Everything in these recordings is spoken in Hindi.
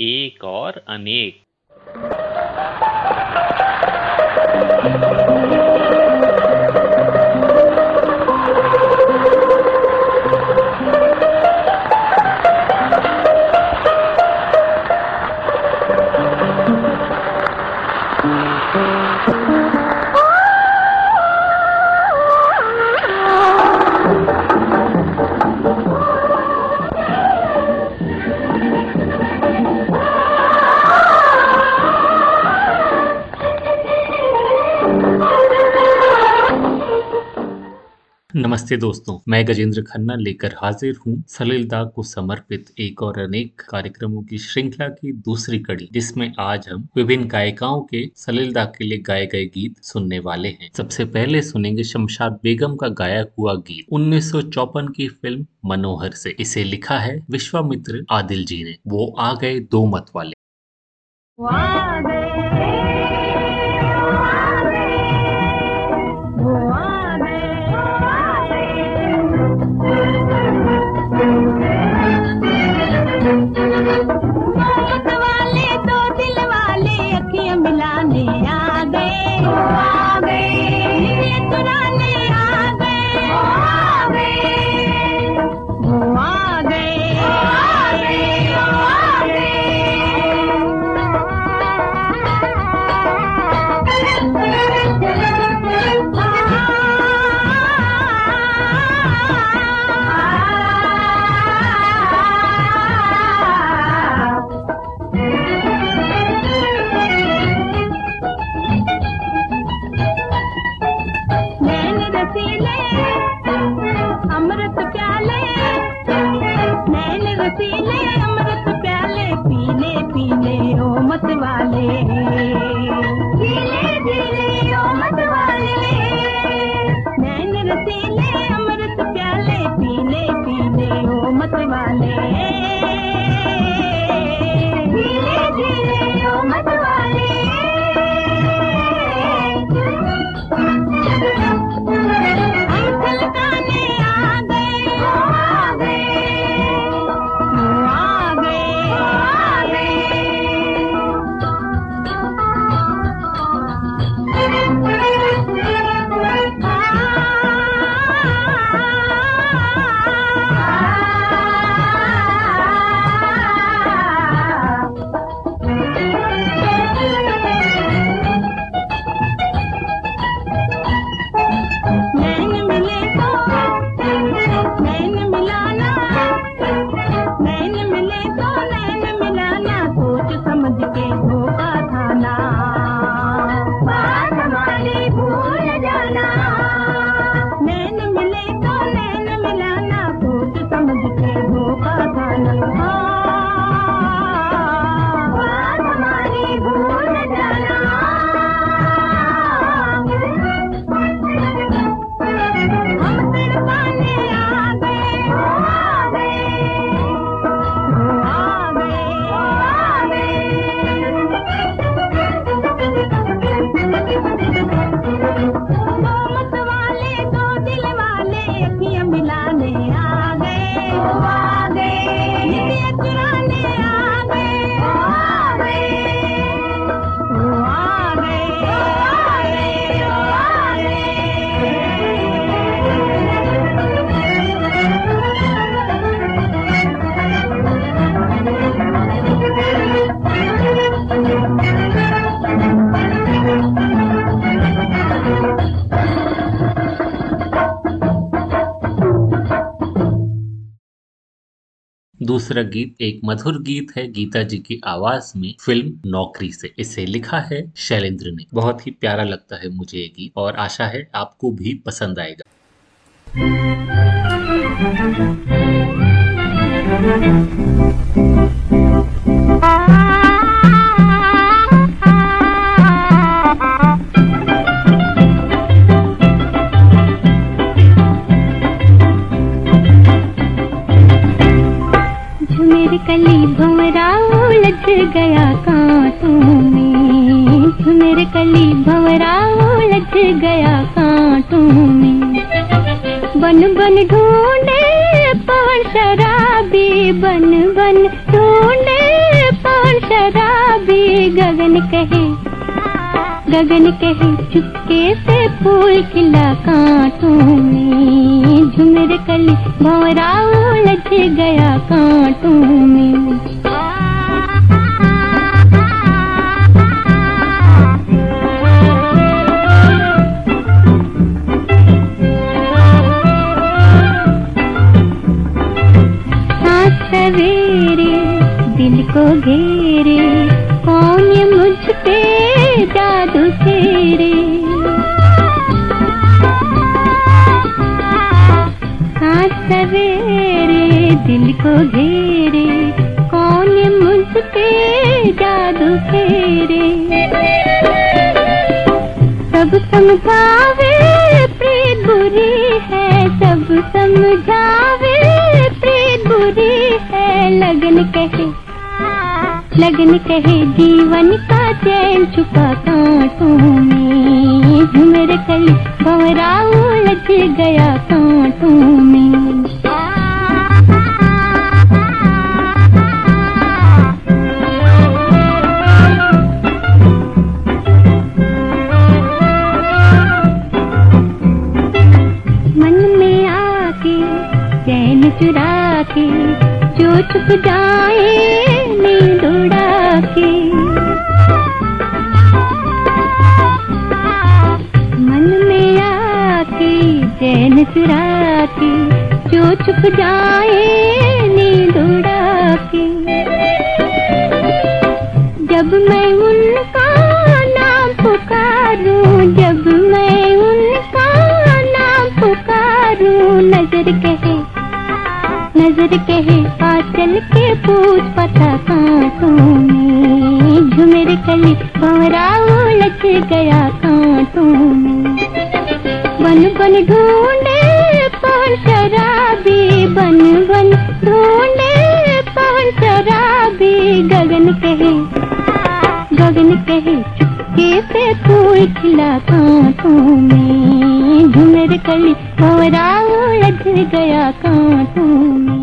एक और अनेक। नमस्ते दोस्तों, मैं गजेंद्र खन्ना लेकर हाजिर हूँ सलीलदा को समर्पित एक और अनेक कार्यक्रमों की श्रृंखला की दूसरी कड़ी, जिसमें आज हम विभिन्न गायिकाओं के सलीलदा के लिए गाए गए गीत सुनने वाले हैं। सबसे पहले सुनेंगे शमशाद बेगम का गाया हुआ गीत, उन्नीस की फ़िल्म मनोहर से। इसे लिखा है विश्वामित्र आदिल जी ने। वो आ गए दो मत वाले। दूसरा गीत, एक मधुर गीत है गीता जी की आवाज़ में फ़िल्म नौकरी से। इसे लिखा है शैलेंद्र ने। बहुत ही प्यारा लगता है मुझे ये गीत और आशा है आपको भी पसंद आएगा। कली भंवरा उलझ गया कांटों में। मेरे कली भंवरा उलझ गया कांटों में। बन बन ढूंढे पवन शराबी, बन बन ढूंढे पवन गगन कहे गगन कहे चुपके से फूल खिला कांटों में। झुमर कली भौरा उलझ गया कांटों में। सवेरे, दिल को घेरे जादू फेरे हाँ सवेरे दिल को घेरे, कौन मुझ पे जादू फेरे? सब समझावे प्रीत बुरी है, सब समझावे प्रीत बुरी है, लगन कहे लगन कहे, जीवन का चैन छुपा कांटों में। झुमर कली भवरा लग गया कांटों में। मन में आके, चैन चुरा के, जो छुप जाए के जो छुप जाए नींद उड़ा के जब मैं उनका नाम पुकारूं, जब मैं उनका नाम पुकारूं, नज़र कहे नज़र कहे आचल के पूछ पता कांटों में। झुमर कली भौरा उलझ गया बन बन ढूंढे, पवन शराबी बन बन ढूंढे, पवन शराबी गगन कहे। गगन कहे, चुपके से फूल खिला कांटों में, झुमर कली भौरा उलझ गया कांटों में।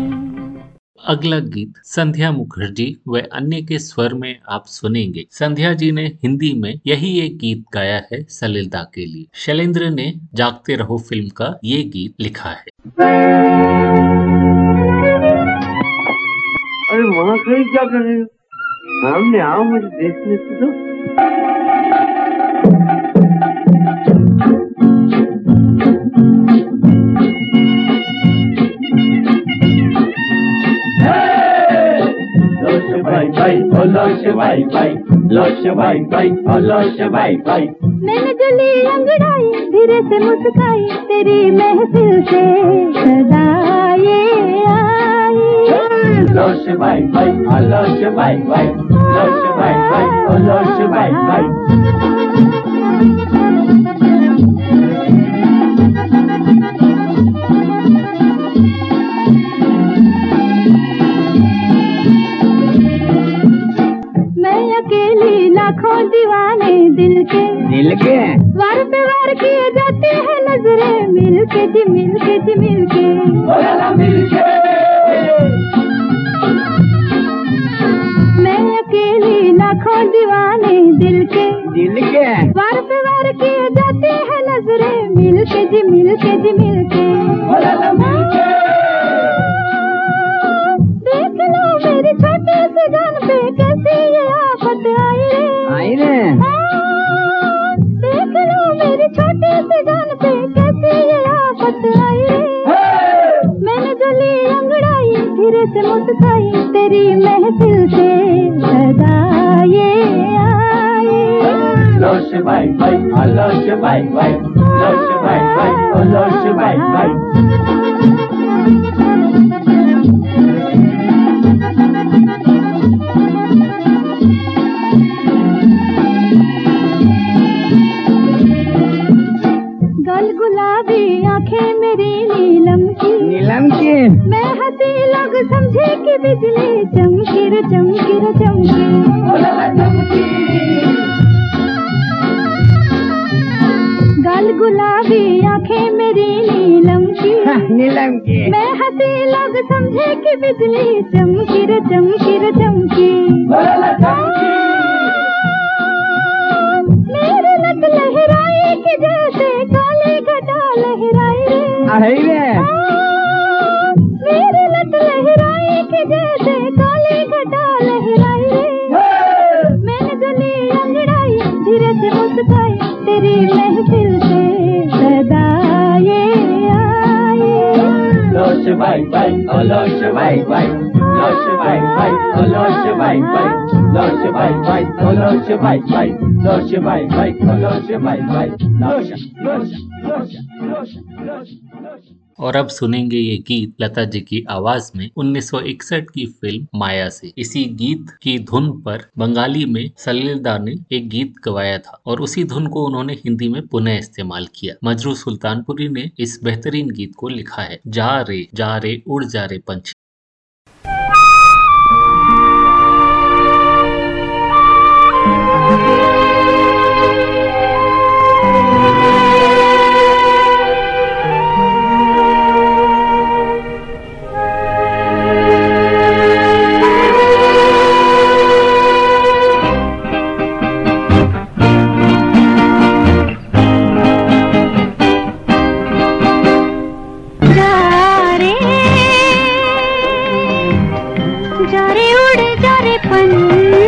अगला गीत संध्या मुखर्जी व अन्य के स्वर में आप सुनेंगे। संध्या जी ने हिंदी में यही एक गीत गाया है, सलिलता के लिए। शैलेंद्र ने जागते रहो फ़िल्म का ये गीत लिखा है। अरे वहाँ क्या कर रहे हो? सामने आओ मुझे देखने से Losh oh losh bye bye, oh losh bye bye. मैंने जो ली अंगड़ाई धीरे से मुस्काई तेरी महफिल से सदा ये आई Losh bye bye, oh losh bye bye, losh bye bye, लाखों दीवाने दिल के। दिल के? वार पे वार किए जाते हैं नज़रें मिल के जी मिल के जी मिल के. मैं अकेली लाखों दीवाने दिल के। दिल के? वार पे वार किए जाते हैं नजरे मिल के जी मिल के जी मिल के देख लो मेरी छोटी सी जान पे कैसी ये से मुस्काई तेरी महफिल से सदा ये आई Losh bye bye, oh losh bye bye, losh bye bye, oh losh बिजले चमकीर चमकीर चमकीर। गल गुलाबी आँखें मेरी नीलम की। हाँ, नीलम की। मैं हँसी लग समझे कि बिजली चमकीर चमकीर चमकी मेरे लग लहराए कि जैसे काले घटा लहराए। ô lô xe bay bay. Lô xe bay bay. Ô lô xe bay bay. Lô xe bay bay. Ô lô xe bay bay. Lô xe bay bay. Ô lô xe bay bay. Lô xe lô xe lô xe lô xe lô xe. और अब सुनेंगे ये गीत लता जी की आवाज़ में 1961 की फ़िल्म माया से। इसी गीत की धुन पर बंगाली में सलीलदा ने एक गीत गवाया था और उसी धुन को उन्होंने हिंदी में पुनः इस्तेमाल किया। मजरू सुल्तानपुरी ने इस बेहतरीन गीत को लिखा है, जा रे जा रे, उड़ जा रे पंछी।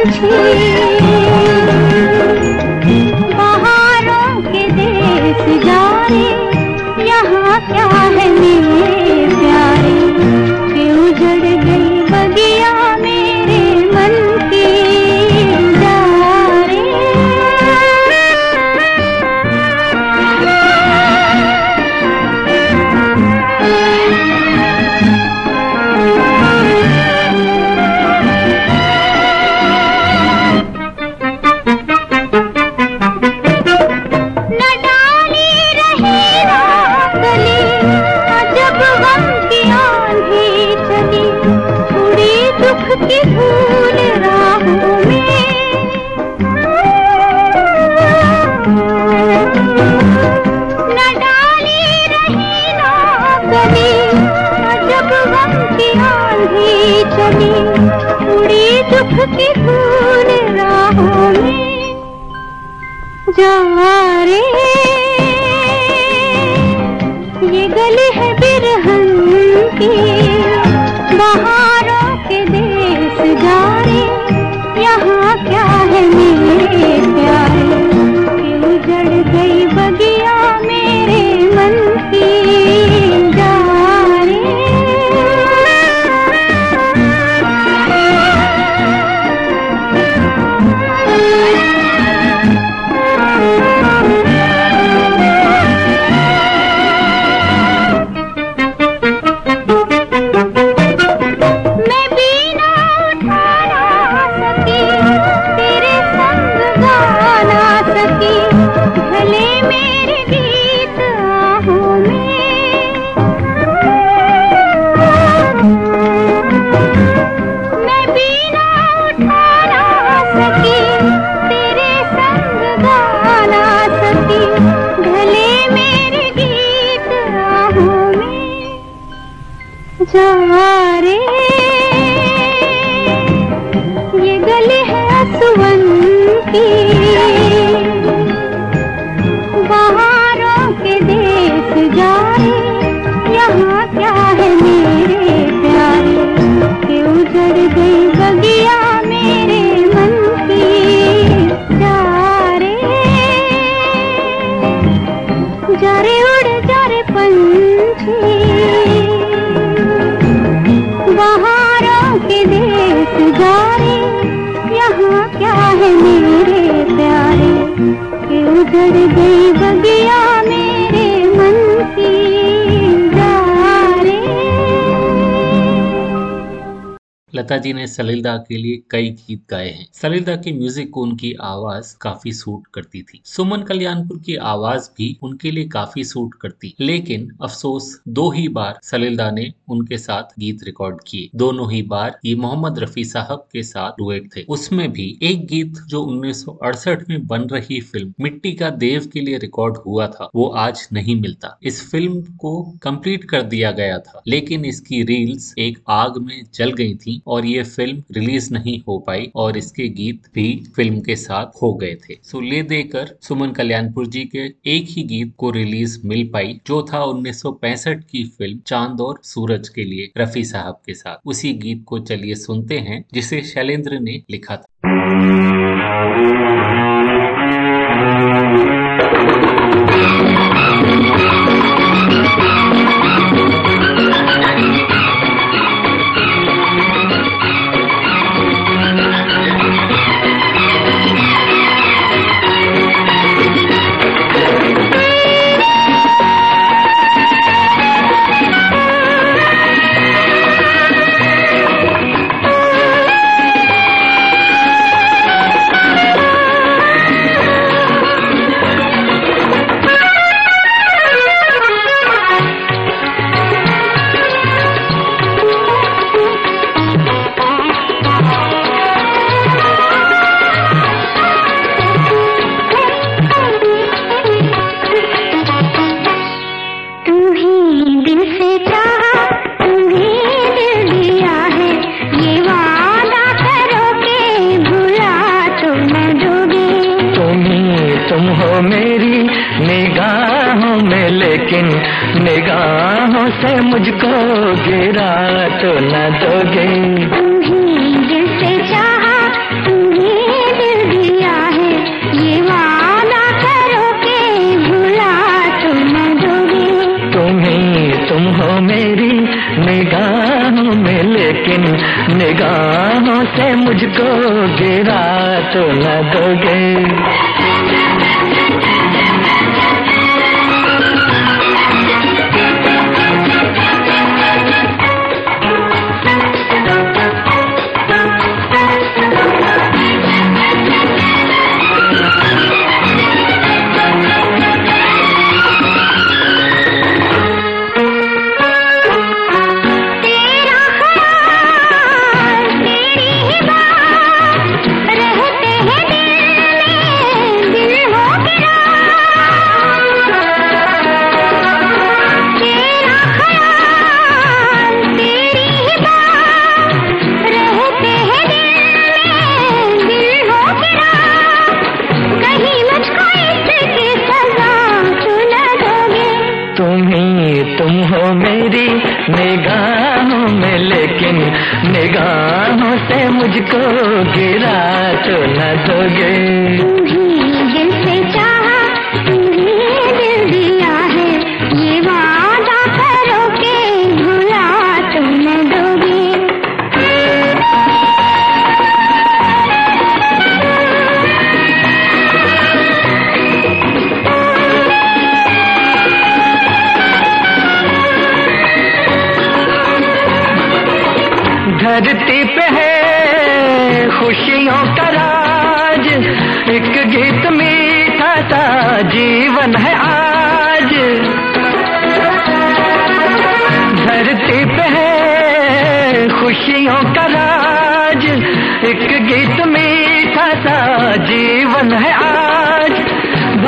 पंछी बहारों लता जी ने सलीलदा के लिए कई गीत गाए हैं। सलीलदा के म्यूज़िक को उनकी आवाज़ काफ़ी सूट करती थी। सुमन कल्याणपुर की आवाज़ भी उनके लिए काफ़ी सूट करती। लेकिन अफसोस, दो ही बार सलीलदा ने उनके साथ गीत रिकॉर्ड किए। दोनों ही बार ये मोहम्मद रफी साहब के साथ डुएट थे। उसमें भी एक गीत जो 1968 में बन रही फ़िल्म मिट्टी का देव के लिए रिकॉर्ड हुआ था, वो आज नहीं मिलता। इस फ़िल्म को कंप्लीट कर दिया गया था। लेकिन इसकी रील्स एक आग में जल गई थी और और ये फ़िल्म रिलीज़ नहीं हो पाई और इसके गीत भी फ़िल्म के साथ हो गए थे। सो ले देकर सुमन कल्याणपुर जी के एक ही गीत को रिलीज़ मिल पाई, जो था 1965 की फ़िल्म चाँद और सूरज के लिए रफी साहब के साथ। उसी गीत को चलिए सुनते हैं, जिसे शैलेंद्र ने लिखा था।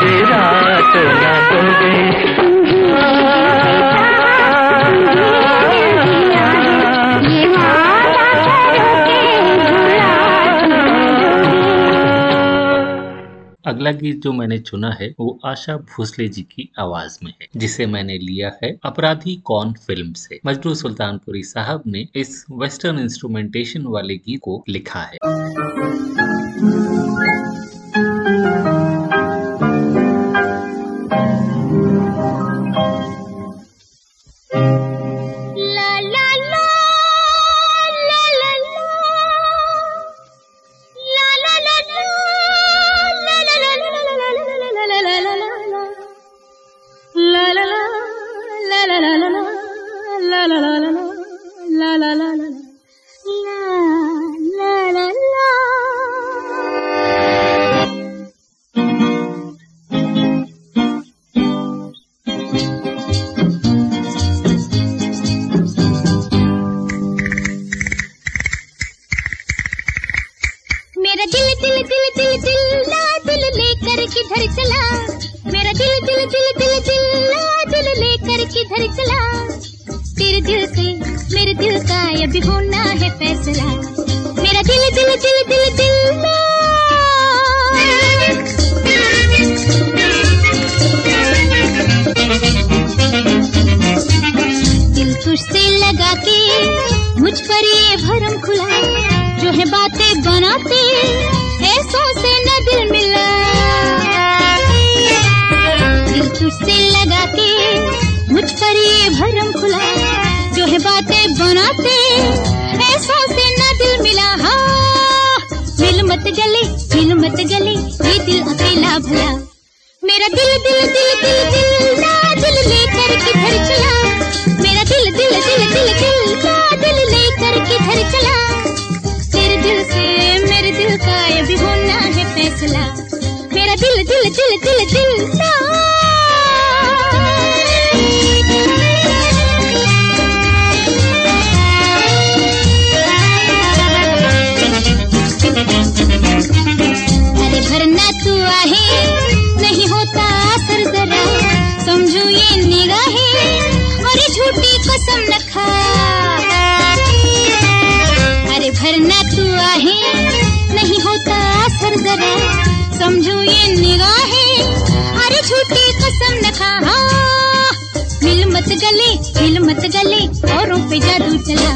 गिरा तो ना दोगे। अगला गीत जो मैंने चुना है, वो आशा भोसले जी की आवाज़ में है, जिसे मैंने लिया है अपराधी कौन फ़िल्म से। मजरू सुल्तानपुरी साहब ने इस वेस्टर्न इंस्ट्रूमेंटेशन वाले गीत को लिखा है। अभी होना है फैसला। मेरा दिल दिल दिल दिल दिल दिल तुझसे लगा के मुझ पर ये भरम खुला, जो है बातें बनाते, ऐसों से बातें। ऐसा से न दिल मिला हाँ। मिल मत गले मिल मत गले, ये दिल अकेला भला। मेरा दिल दिल दिल दिल दिल। समझू ये निगाहें अरे झूठी कसम न खा हाँ, मिल मत गले मिल मत गले औरों पे जादू चला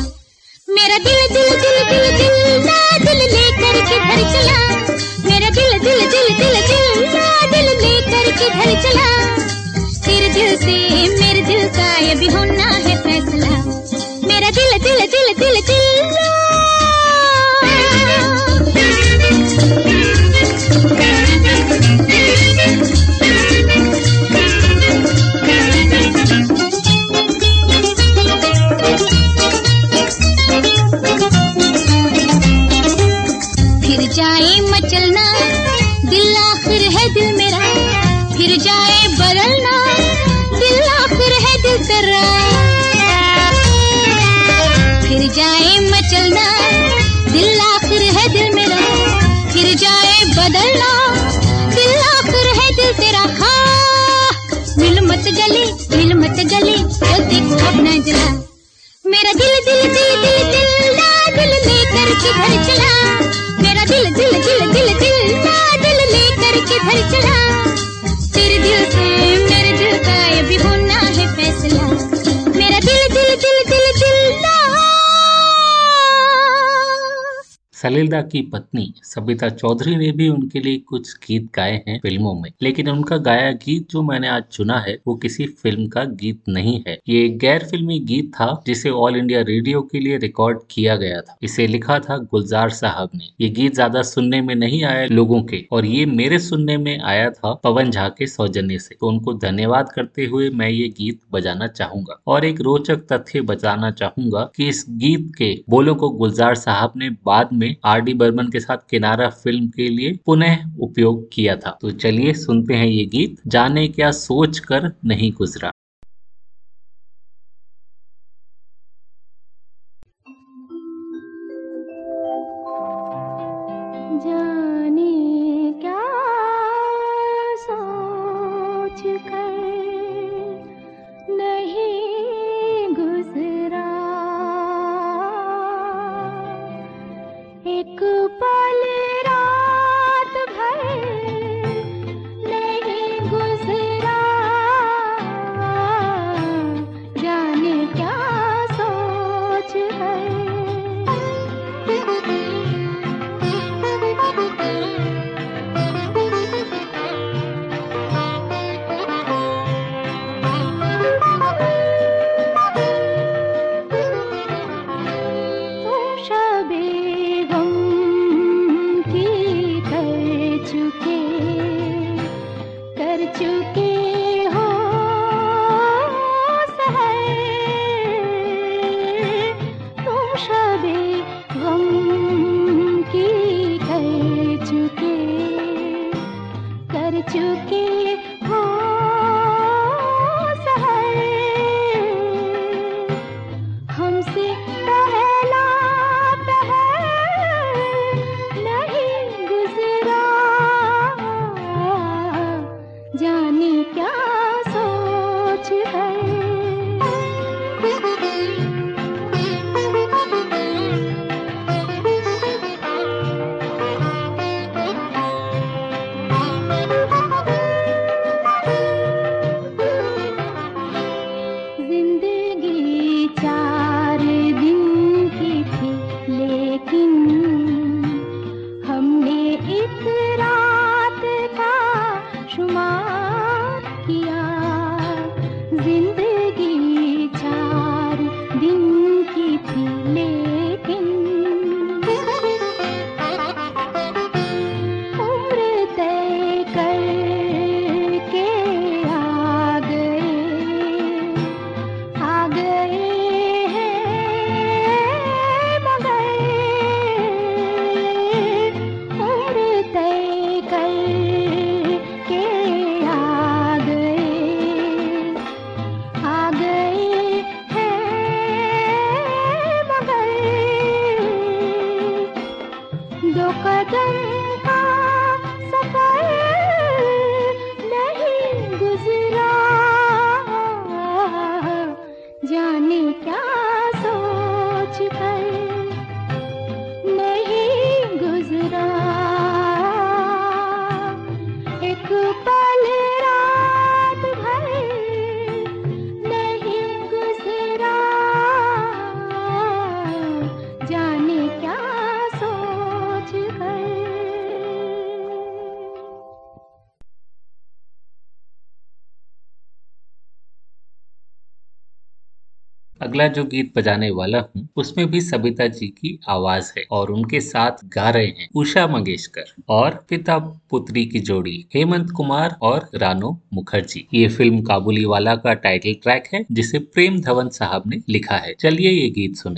मेरा दिल दिल दिल दिल दिल ना दिल लेकर किधर चला मेरा दिल दिल दिल दिल दिल ना दिल लेकर किधर चला तेरे दिल से मेरे दिल का ये भी होना है फैसला मेरा दिल दिल दिल दिल दिल जाए मचलना दिल आखिर है दिल मेरा फिर जाए बदलना दिल आखिर है दिल तेरा फिर जाए मचलना दिल आखिर है दिल मेरा फिर जाए बदलना दिल आखिर है दिल तेरा हाँ मिल मत गले मिल मत गले ओ देखो अपना जला मेरा दिल दिल दिल दिल दिल दिल लेकर चला chile, chile, chile. सलीलदा की पत्नी सबिता चौधरी ने भी उनके लिए कुछ गीत गाए हैं फ़िल्मों में। लेकिन उनका गाया गीत जो मैंने आज चुना है, वो किसी फ़िल्म का गीत नहीं है। ये एक गैर फिल्मी गीत था, जिसे ऑल इंडिया रेडियो के लिए रिकॉर्ड किया गया था। इसे लिखा था गुलजार साहब ने। ये गीत ज़्यादा सुनने में नहीं आया लोगों के, और ये मेरे सुनने में आया था पवन झा के सौजन्य से। तो उनको धन्यवाद करते हुए मैं ये गीत बजाना चाहूँगा। और एक रोचक तथ्य बताना चाहूँगा कि इस गीत के बोलों को गुलजार साहब ने बाद में आर डी बर्मन के साथ किनारा फ़िल्म के लिए पुनः उपयोग किया था। तो चलिए सुनते हैं ये गीत। जाने क्या सोच कर नहीं गुजरा। अगला जो गीत बजाने वाला हूँ, उसमें भी सबिता जी की आवाज़ है और उनके साथ गा रहे हैं उषा मंगेशकर और पिता पुत्री की जोड़ी हेमंत कुमार और रानो मुखर्जी। ये फ़िल्म काबुली वाला का टाइटल ट्रैक है, जिसे प्रेम धवन साहब ने लिखा है। चलिए ये गीत सुने।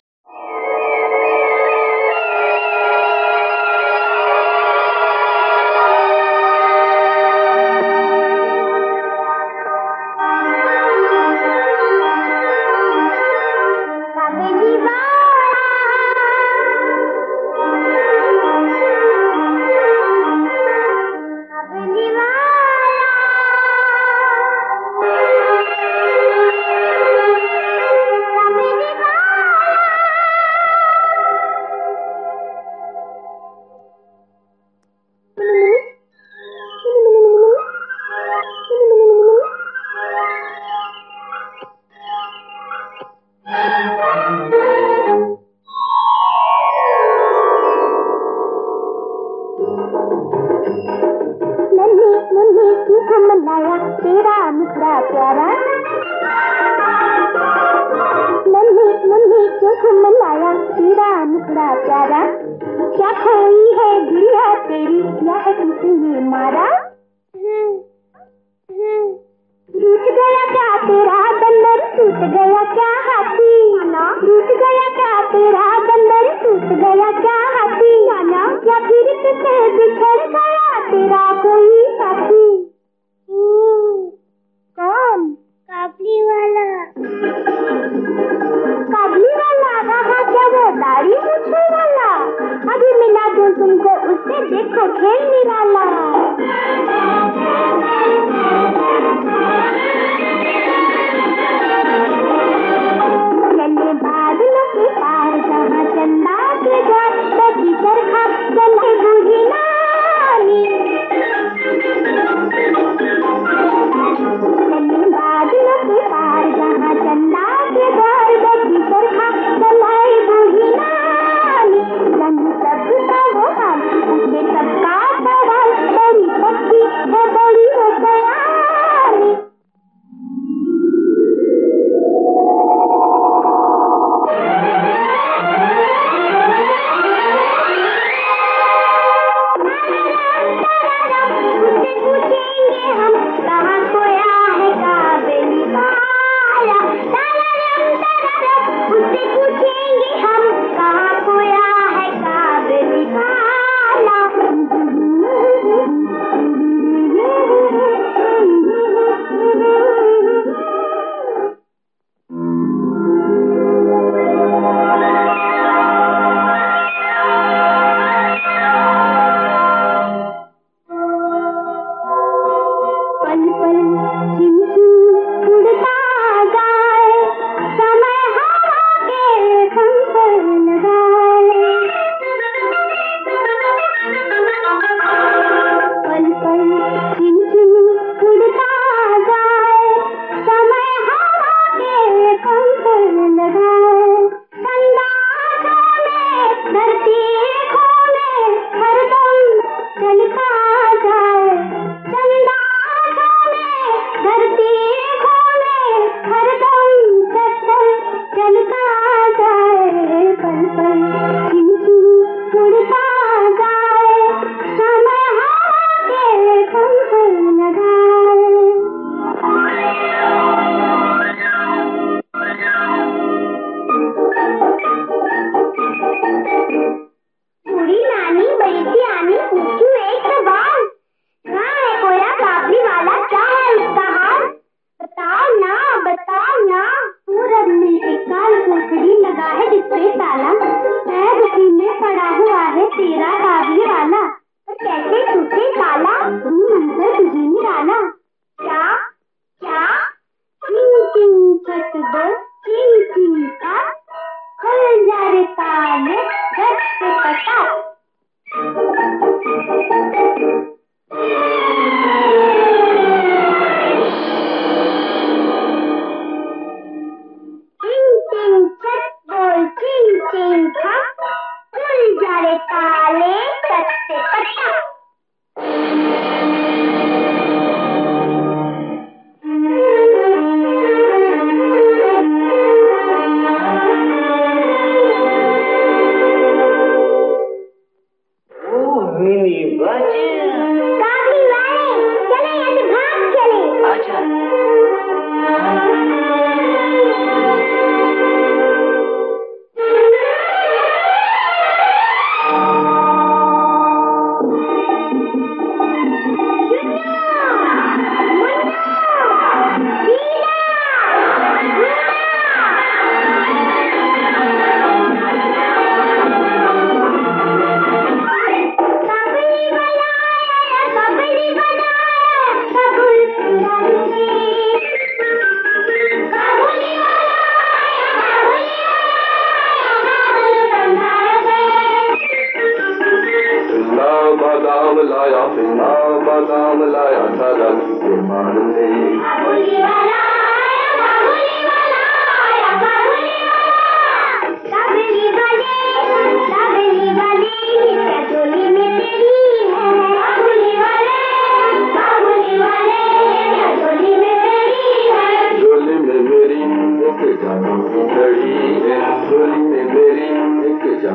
चंदा के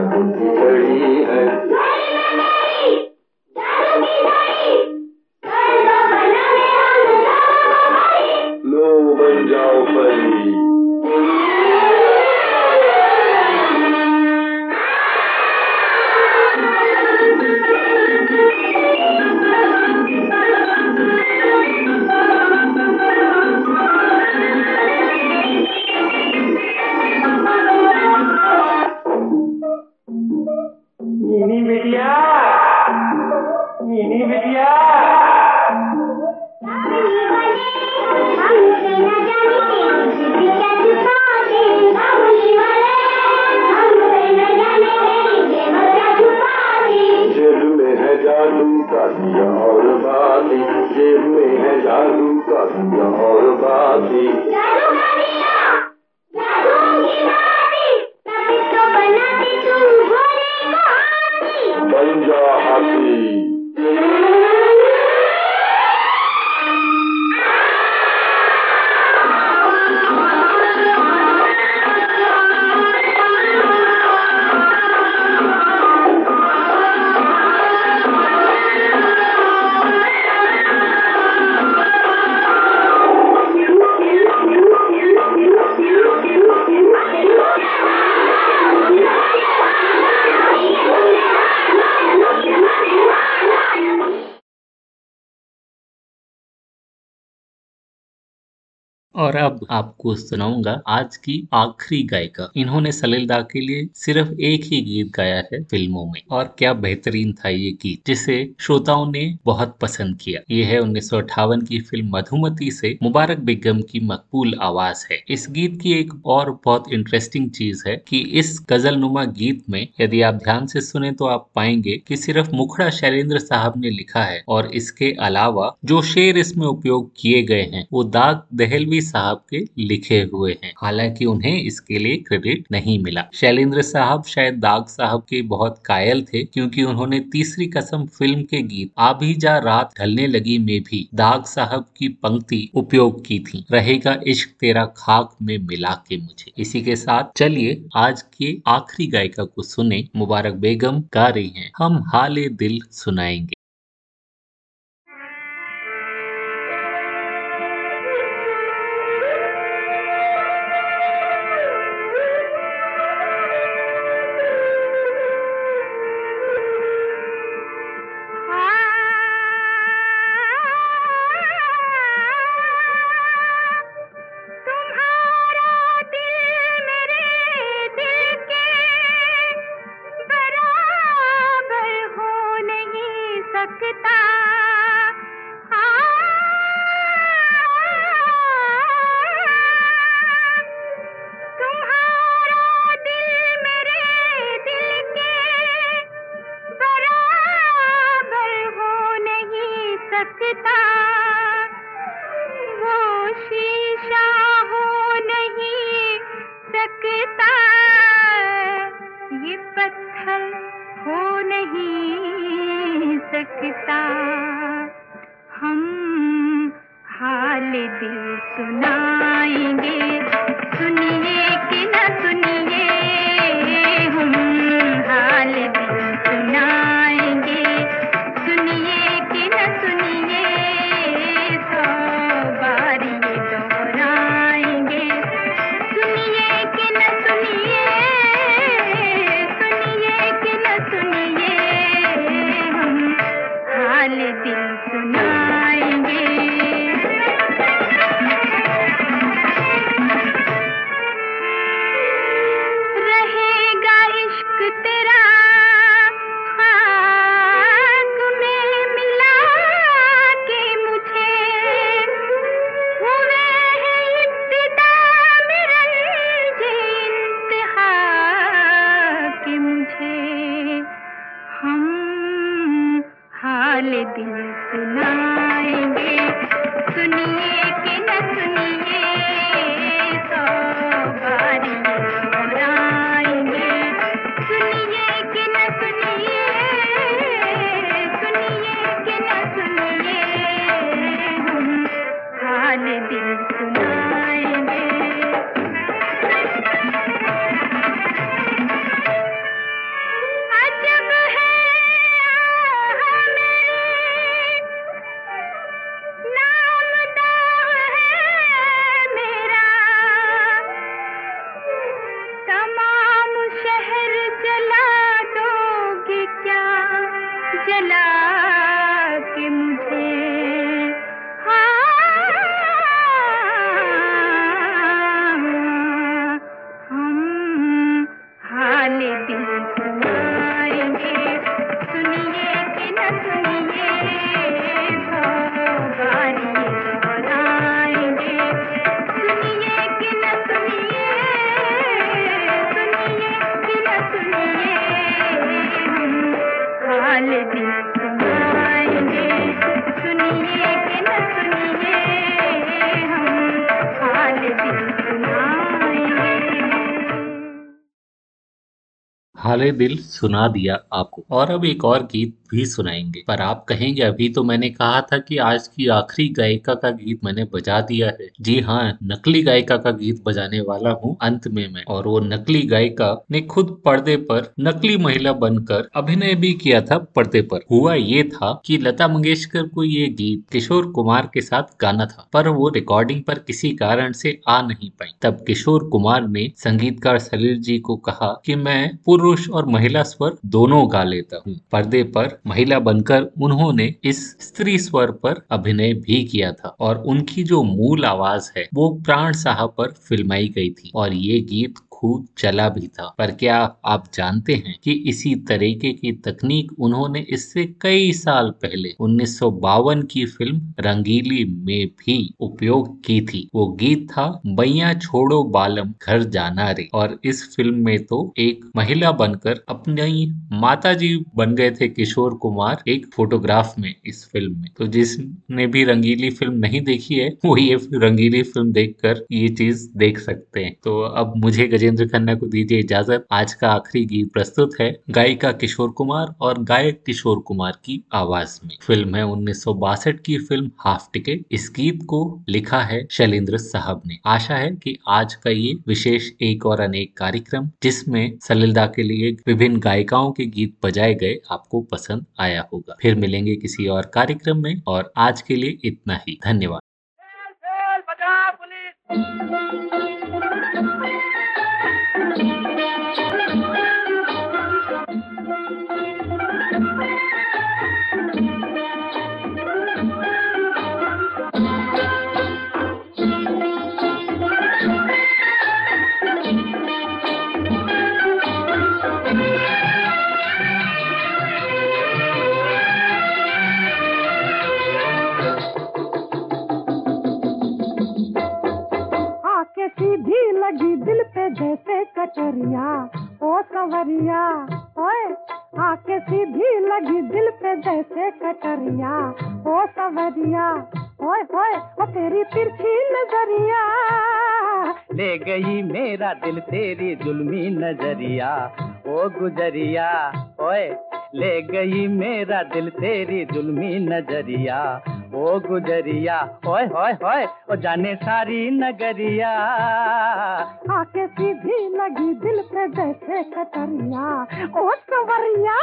Gracias. और अब आपको सुनाऊँगा आज की आखिरी गायिका। इन्होंने सलिलदा के लिए सिर्फ़ एक ही गीत गाया है फ़िल्मों में। और क्या बेहतरीन था ये गीत, जिसे श्रोताओं ने बहुत पसंद किया। ये है उन्नीस सौ अठावन की फ़िल्म मधुमती से मुबारक बेगम की मकबूल आवाज़ है। इस गीत की एक और बहुत इंटरेस्टिंग चीज़ है कि इस गज़ल नुमा गीत में यदि आप ध्यान से सुने तो आप पाएँगे कि सिर्फ़ मुखड़ा शैलेंद्र साहब ने लिखा है। और इसके अलावा जो शेर इसमें उपयोग किए गए हैं, वो दाग दहलवी साहब के लिखे हुए हैं। हालाँकि उन्हें इसके लिए क्रेडिट नहीं मिला। शैलेंद्र साहब, शायद दाग साहब के बहुत कायल थे, क्योंकि उन्होंने तीसरी कसम फ़िल्म के गीत आभी जा रात ढलने लगी में भी दाग साहब की पंक्ति उपयोग की थी। रहेगा इश्क तेरा खाक में मिला के मुझे। इसी के साथ चलिए आज के आखिरी गायिका को सुने मुबारक बेगम गा रही हैं। हम हाले दिल सुनाएँगे। हाले दिल सुना दिया आपको। और अब एक और गीत भी सुनाएँगे। पर आप कहेंगे, अभी तो मैंने कहा था कि आज की आखिरी गायिका का गीत मैंने बजा दिया है। जी हाँ नकली गायिका का गीत बजाने वाला हूँ अंत में मैं। और वो नकली गायिका ने खुद पर्दे पर नकली महिला बनकर अभिनय भी किया था पर्दे पर। हुआ ये था कि लता मंगेशकर को ये गीत किशोर कुमार के साथ गाना था, पर वो रिकॉर्डिंग पर किसी कारण से आ नहीं पाई। तब किशोर कुमार ने संगीतकार सलील जी को कहा कि मैं पुरुष और महिला स्वर दोनों गा लेता हूँ। पर्दे पर महिला बनकर उन्होंने इस स्त्री स्वर पर अभिनय भी किया था और उनकी जो मूल आवाज़ है, वो प्राण साहब पर फिल्माई गई थी। और ये गीत खूब चला भी था। पर क्या आप जानते हैं कि इसी तरीके की तकनीक उन्होंने इससे कई साल पहले उन्नीस सौ बावन की फ़िल्म रंगीली में भी उपयोग की थी। वो गीत था बैया छोड़ो बालम, घर जाना रे। और इस फ़िल्म में तो एक महिला बनकर अपनी माता जी बन गए थे किशोर कुमार, एक फोटोग्राफ में इस फ़िल्म में। तो जिसने भी रंगीली फ़िल्म नहीं देखी है, वो ये रंगीली फ़िल्म देखकर ये चीज़ देख सकते हैं। तो अब मुझे गजेंद्र खन्ना को दीजिए इजाज़त। आज का आखिरी गीत प्रस्तुत है गायिका किशोर कुमार और गायक किशोर कुमार की आवाज़ में। फ़िल्म है उन्नीस सौ बासठ की फ़िल्म हाफ़ टिकट। इस गीत को लिखा है शैलेंद्र साहब ने। आशा है कि आज का ये विशेष एक और अनेक कार्यक्रम, जिसमें सलिलदा के लिए विभिन्न गायिकाओं के गीत बजाए गए, आपको पसंद आया होगा। फिर मिलेंगे किसी और कार्यक्रम में और आज के लिए इतना ही। धन्यवाद। सीधी लगी दिल पे जैसे कटरिया ओ सवरिया, ओए, आके सीधी लगी दिल पे जैसे कटरिया ओ सवरिया, ओए ओए, ओ तेरी तिरछी नज़रिया। ले गई मेरा दिल तेरी जुल्मी नज़रिया, ओ गुजरिया, ओए, ले गई मेरा दिल तेरी जुल्मी नज़रिया ओ गुजरिया, होय होय होय, ओ जाने सारी नगरिया। आके सीधी लगी दिल पे जैसे कतरिया ओ सवरिया।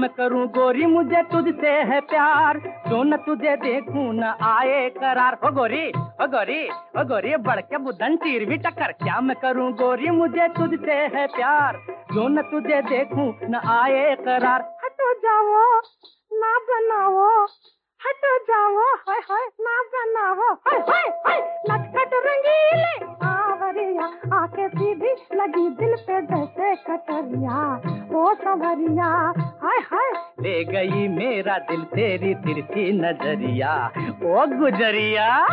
मैं करूँ, गोरी, मुझे तुझसे है प्यार। जो न तुझे देखू, न आए करार। हो गोरी हो गोरी हो गोरी बढ़ के बुधन तीर भी टक्कर। क्या मैं करूँ, गोरी, मुझे तुझसे है प्यार। जो न तुझे देखू, न आए करार। हटो जाओ, ना जाओ हाय हाय ना बनाओ हाय हाय हाय। लटकट रंगीले आवरिया आके सीधी लगी दिल पे जैसे कटरिया। ओ संवरिया, हाय हाय। ले गई मेरा दिल तेरी तिरछी नज़रिया। ओ गुजरिया।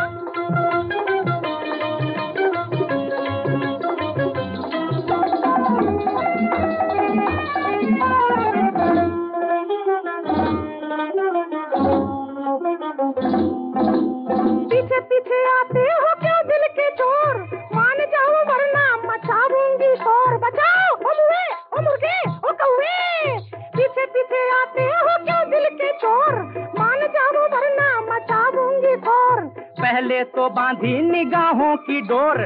बांधी निगाहों की डोर।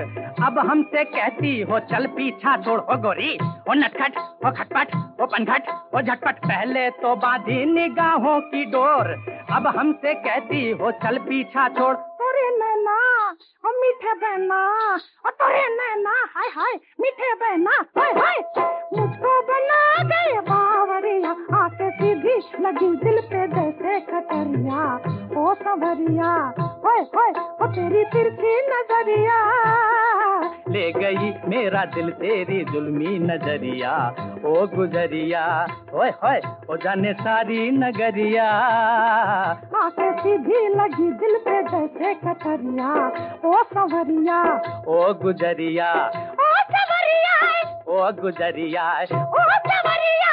अब हमसे कहती हो, चल पीछा छोड़, हो गोरी। हो नटखट हो खटपट हो पनघट हो झटपट। पहले तो बांधी निगाहों की डोर। अब हमसे कहती हो, चल पीछा छोड़ तोरे नैना ओ मीठे बहना ओ तोरे नैना हाय हाय मीठे बहना हाय हाय। मुझको बना गए बावरिया आके सीधी लगी दिल पे जैसे कटरिया ओ संवरिया ओए ओए ओ तेरी तिरछी नज़रिया। ले गई मेरा दिल तेरी जुल्मी नज़रिया ओ गुजरिया ओए होए ओ जाने सारी नगरिया। आके सीधी लगी दिल पे जैसे कटरिया ओ सवरिया। ओ गुजरिया। ओ सवरिया ओ गुजरिया। ओ संवरिया।